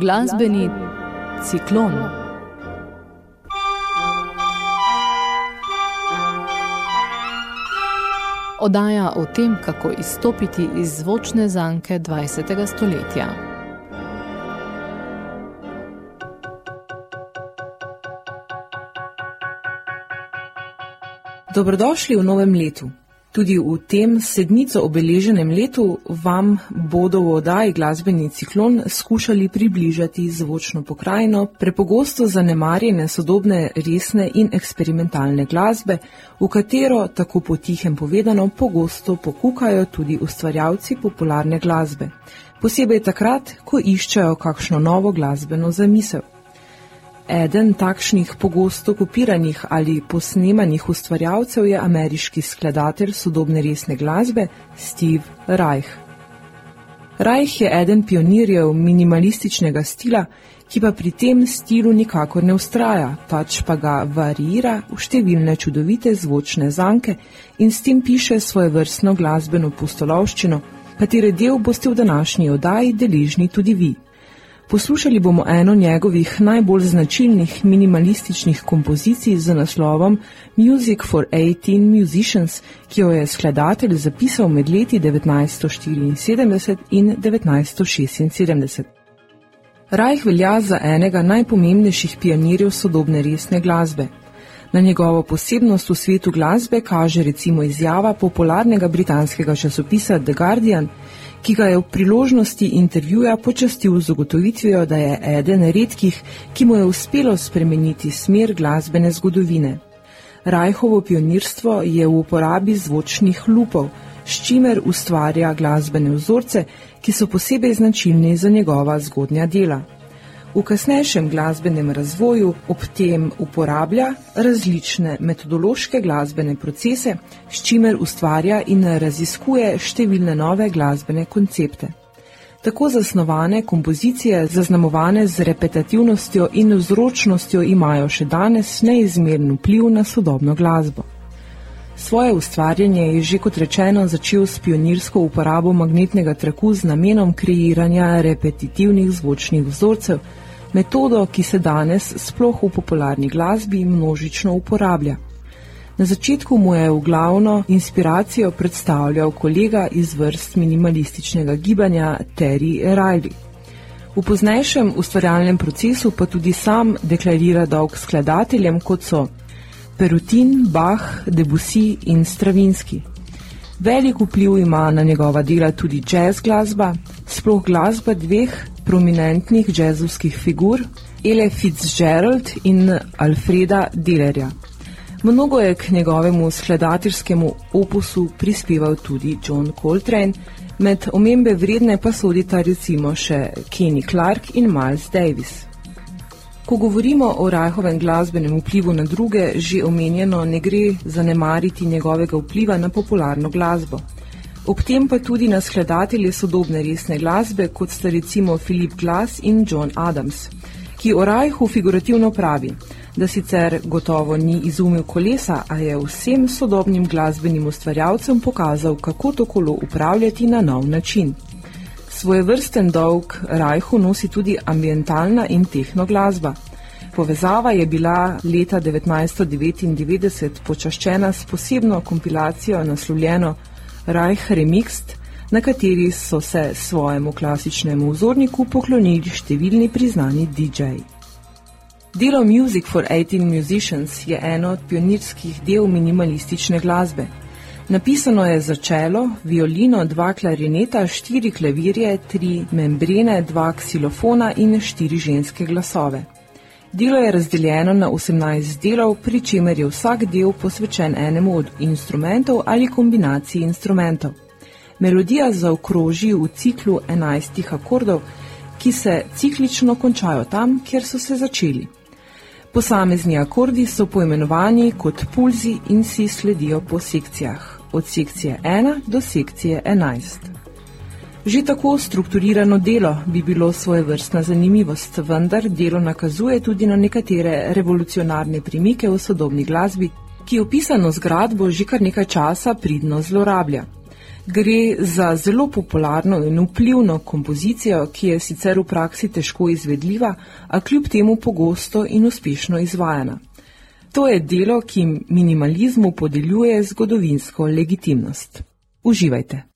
Glasbeni ciklon. Odaja o tem, kako izstopiti iz zvočne zanke 20. stoletja. Dobrodošli v novem letu. Tudi v tem sednico obeleženem letu vam bodo v oddaji glasbeni ciklon skušali približati zvočno pokrajino, prepogosto zanemarjene sodobne resne in eksperimentalne glasbe, v katero, tako potihem povedano, pogosto pokukajo tudi ustvarjalci popularne glasbe. Posebej takrat, ko iščejo kakšno novo glasbeno zamisel. Eden takšnih pogosto kopiranih ali posnemanih ustvarjalcev je ameriški skladatelj sodobne resne glasbe Steve Reich. Reich je eden pionirjev minimalističnega stila, ki pa pri tem stilu nikakor ne ustraja, pač pa ga variira v številne čudovite zvočne zanke in s tem piše svoje vrstno glasbeno pustolovščino, katere del boste v današnji oddaji deležni tudi vi. Poslušali bomo eno njegovih najbolj značilnih minimalističnih kompozicij z naslovom Music for 18 Musicians, ki jo je skladatelj zapisal med leti 1974 in 1976. Reich velja za enega najpomembnejših pionirjev sodobne resne glasbe. Na njegovo posebnost v svetu glasbe kaže recimo izjava popularnega britanskega časopisa The Guardian, ki ga je v priložnosti intervjuja počastil z ugotovitvijo, da je eden redkih, ki mu je uspelo spremeniti smer glasbene zgodovine. Rajhovo pionirstvo je v uporabi zvočnih lupov, s čimer ustvarja glasbene vzorce, ki so posebej značilni za njegova zgodnja dela. V kasnejšem glasbenem razvoju ob tem uporablja različne metodološke glasbene procese, s čimer ustvarja in raziskuje številne nove glasbene koncepte. Tako zasnovane kompozicije, zaznamovane z repetativnostjo in vzročnostjo, imajo še danes neizmeren vpliv na sodobno glasbo. Svoje ustvarjanje je že kot rečeno začel s pionirsko uporabo magnetnega traku z namenom kreiranja repetitivnih zvočnih vzorcev, metodo, ki se danes sploh v popularni glasbi množično uporablja. Na začetku mu je v glavno inspiracijo predstavljal kolega iz vrst minimalističnega gibanja Terry Riley. V poznejšem ustvarjalnem procesu pa tudi sam deklarira dolg skladateljem, kot so Perutin, Bach, Debussy in Stravinski. Velik vpliv ima na njegova dela tudi jazz glasba, sploh glasba dveh prominentnih jazzovskih figur, Ele Fitzgerald in Alfreda Dillerja. Mnogo je k njegovemu skladateljskemu opusu prispeval tudi John Coltrane, med omembe vredne pa sodita recimo še Kenny Clark in Miles Davis. Ko govorimo o Rajhovem glasbenem vplivu na druge, že omenjeno ne gre zanemariti njegovega vpliva na popularno glasbo. Ob tem pa tudi na skladatelje sodobne resne glasbe, kot sta recimo Philip Glass in John Adams, ki o Rajhu figurativno pravi, da sicer gotovo ni izumil kolesa, a je vsem sodobnim glasbenim ustvarjalcem pokazal, kako to kolo upravljati na nov način. Svoje vrsten dolg Rajhu nosi tudi ambientalna in tehno glasba. Povezava je bila leta 1999 počaščena s posebno kompilacijo naslovljeno Reich Remixed, na kateri so se svojemu klasičnemu vzorniku poklonili številni priznani DJ. Delo Music for 18 Musicians je eno od pionirskih del minimalistične glasbe – Napisano je za čelo, violino, dva klarineta, štiri klavirje, tri membrene, dva ksilofona in štiri ženske glasove. Delo je razdeljeno na 18 delov, pri čemer je vsak del posvečen enemu od instrumentov ali kombinaciji instrumentov. Melodija zaokroži v ciklu 11 akordov, ki se ciklično končajo tam, kjer so se začeli. Posamezni akordi so poimenovani kot pulzi in si sledijo po sekcijah od sekcije 1 do sekcije 11. Že tako strukturirano delo bi bilo svoje vrstna zanimivost, vendar delo nakazuje tudi na nekatere revolucionarne primike v sodobni glasbi, ki opisano zgradbo že kar nekaj časa pridno zlorablja. Gre za zelo popularno in vplivno kompozicijo, ki je sicer v praksi težko izvedljiva, a kljub temu pogosto in uspešno izvajana. To je delo, ki minimalizmu podeljuje zgodovinsko legitimnost. Uživajte!